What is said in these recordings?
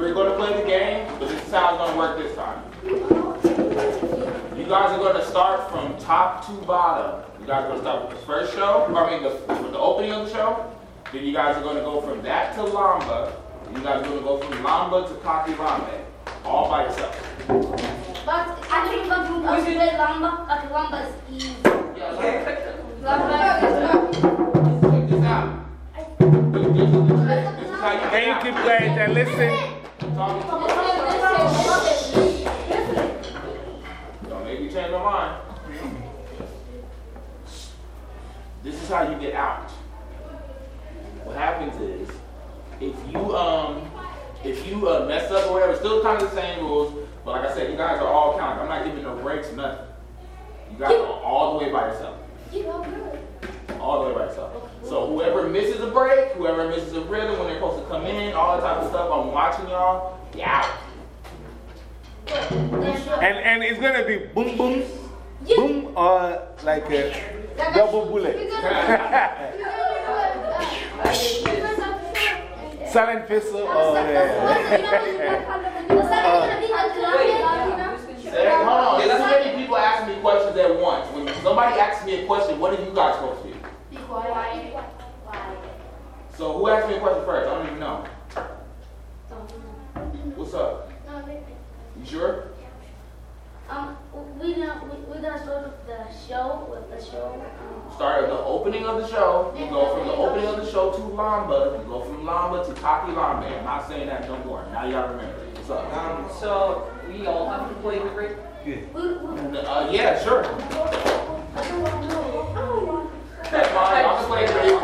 We're going to play the game, but this is how it's going to work this time. You guys are going to start from top to bottom. You guys are going to start with the first show, I mean, the, with the opening of the show. Then you guys are going to go from that to Lamba. You guys are going to go from Lamba to Kaki Rame, all by yourself. But I think the Lamba, Kaki Lamba is easy. Yeah, Lamba. Lamba. Check this out. This, you keep playing Blaze. Listen. Don't make me change my mind. This is how you get out. What happens is, if you um, if you uh, mess up or whatever, still kind of the same rules. But like I said, you guys are all counted. I'm not giving no breaks, nothing. You gotta go all the way by yourself. All the way by yourself. So whoever misses a break, whoever misses a rhythm when they're supposed to come in, all that type of stuff, I'm watching y'all, yeah. And, and it's going to be boom, boom, boom, or like a double bullet. Silent pistol or... Hold on, there's too many people asking me questions at once. When somebody asks me a question, what are you guys supposed to do? So who asked me a question first? I don't even know. What's up? You sure? Um, we gonna we, start the show with the show. Um, start the opening of the show. You go from the opening of the show to Lamba. You go from Lamba to Kaki Lamba. I'm not saying that don't more. Now y'all remember. What's up? Um, so we all have to play the break. Uh, yeah, sure. 再夸，然后过来。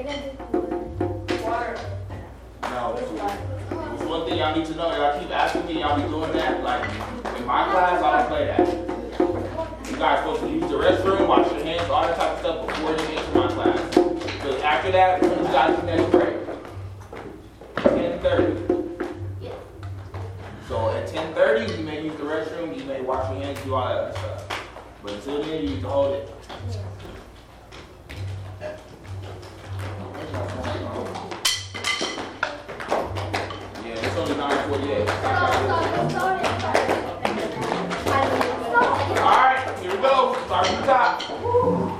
No. One thing y'all need to know. Y'all keep asking me, y'all be doing that. Like, in my class, I don't play that. You guys supposed to use the restroom, wash your hands, all that type of stuff before you get into my class. Because after that, you guys can next break. 10.30. Yeah. So at 10.30, you may use the restroom, you may wash your hands, do all that stuff. But until then, you need to hold it. All right, here we go. Start from the top.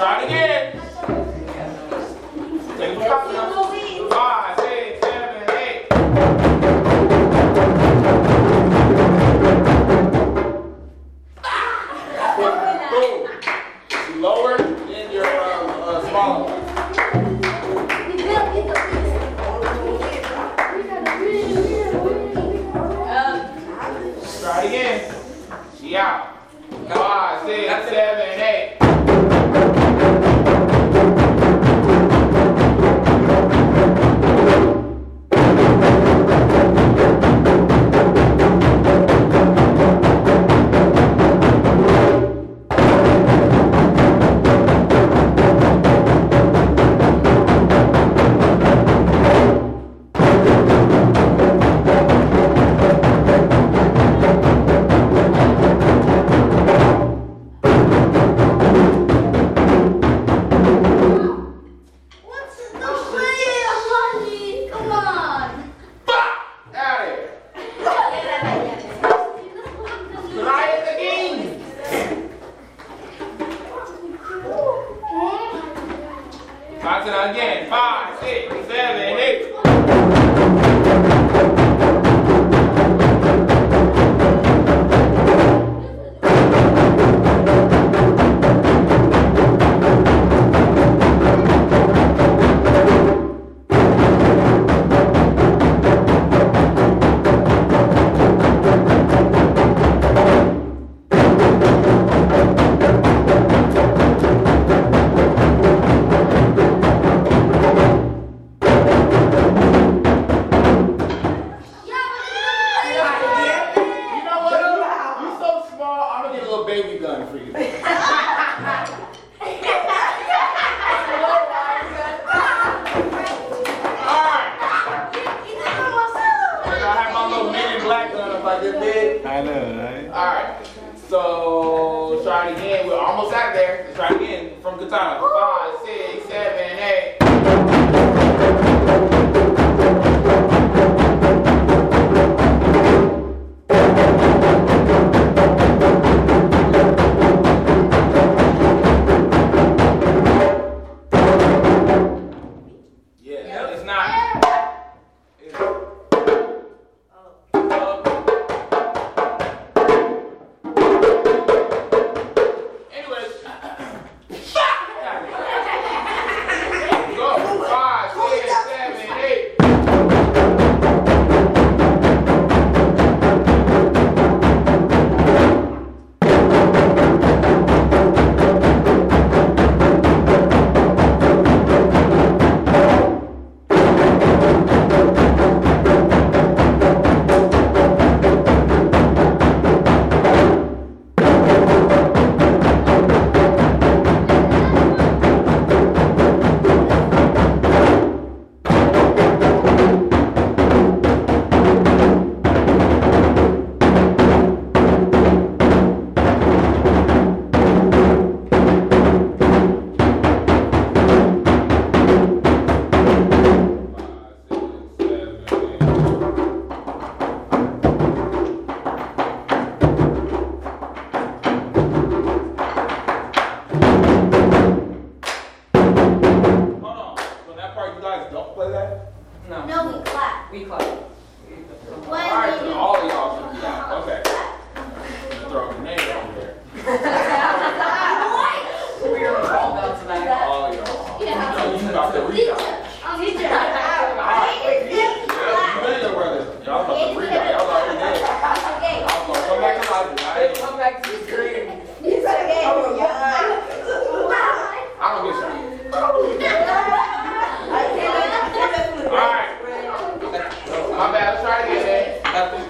starting it. little baby gun for you. I know, right? All right. So, try it again. We're almost out of there. Let's try it again from Katana. My bad. Let's try it again, man.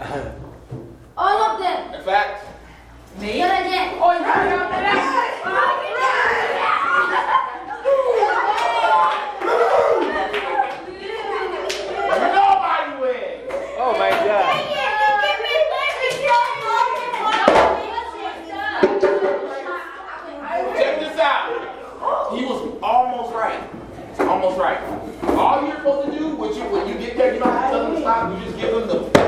All of them. In fact, Me? You're again. Oh, yeah, nobody wins. Oh my God. Check this out. He was almost right. Almost right. All you're supposed to do when you, when you get there, you don't have to tell them to stop. You just give them the.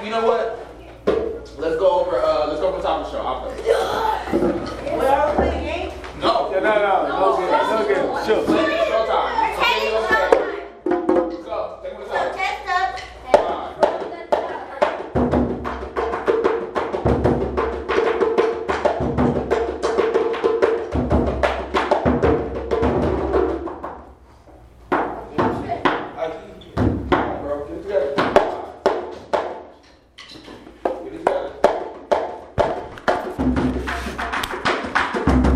Fact, you know what? Let's go over, uh, let's go over the top of the show. I'll play. We're all playing a game? No. No, no, no. No good. No good. Sure.